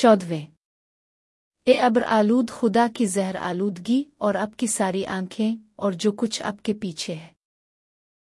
चौदवें ए अब्र आलूद खुदा की जहर आलूदगी और अब की सारी आँखें और जो कुछ अब के पीछे है।